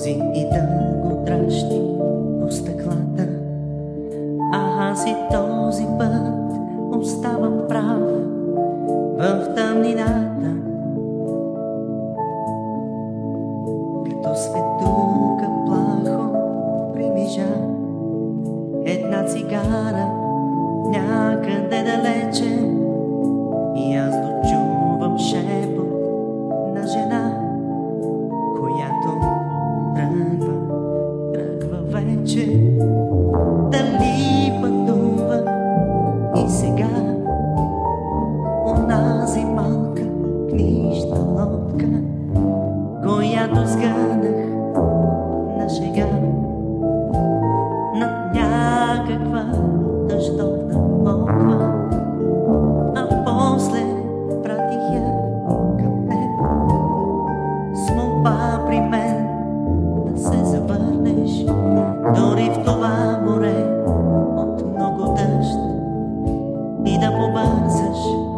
сълзи и дълго тращи по стъклата. А аз и този път оставам прав в тъмнината. 此时。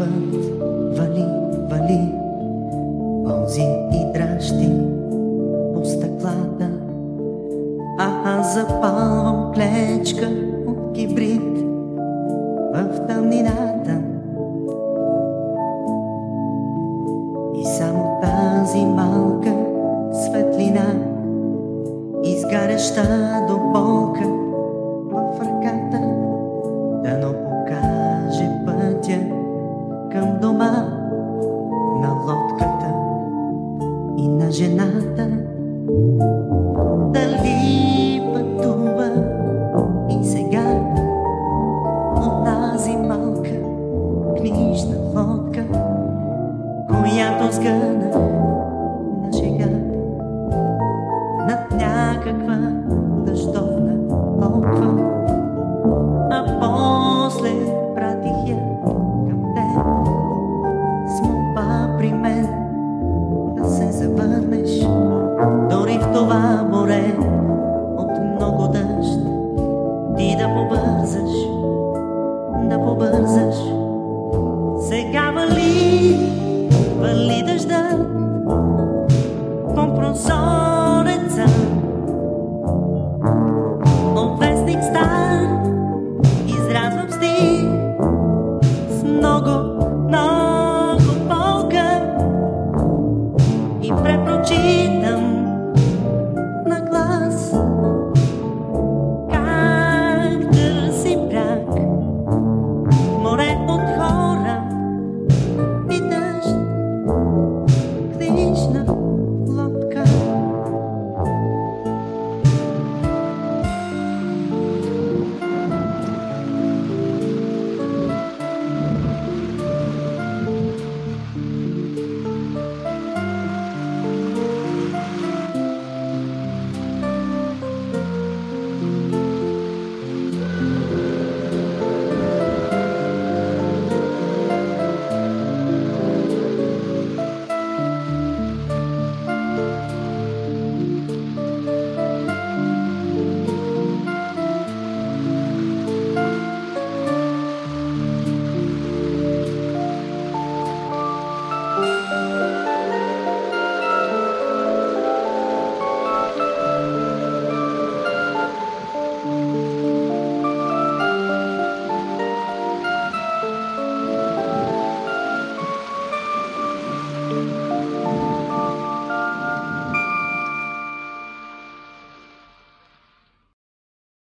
път вали, вали, и дращи по стъклата. Аз запалвам клечка от кибрид в тъмнината. И само тази малка светлина изгаряща